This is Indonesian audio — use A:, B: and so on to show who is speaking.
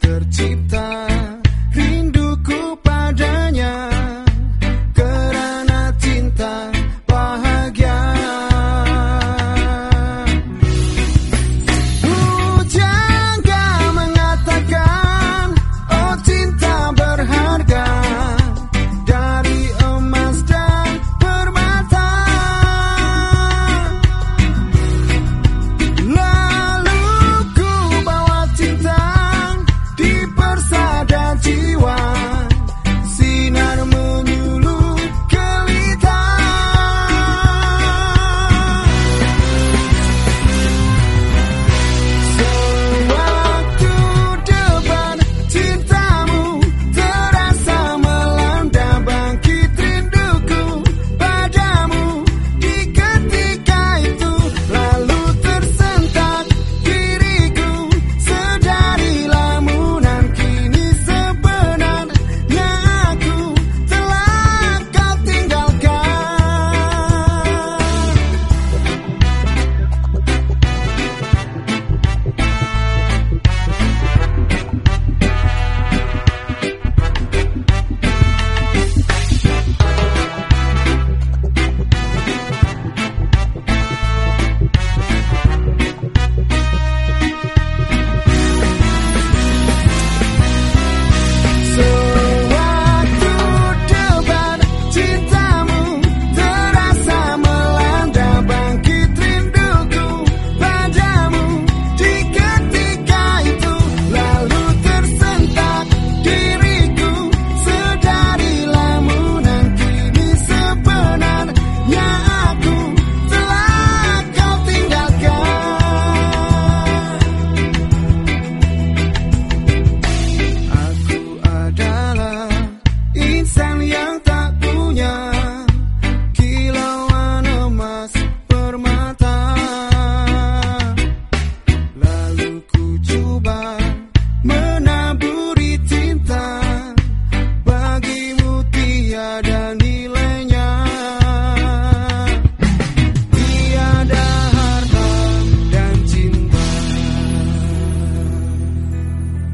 A: tercipta.